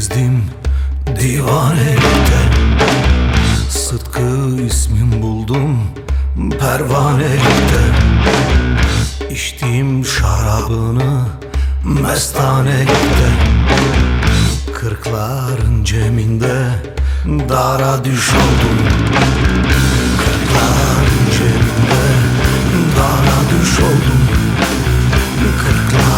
gezdim divanelikte Sıtkı ismim buldum pervanelikte İçtiğim şarabını mestanelikte Kırkların ceminde dara düş oldum Kırkların ceminde dara düş oldum Kırklar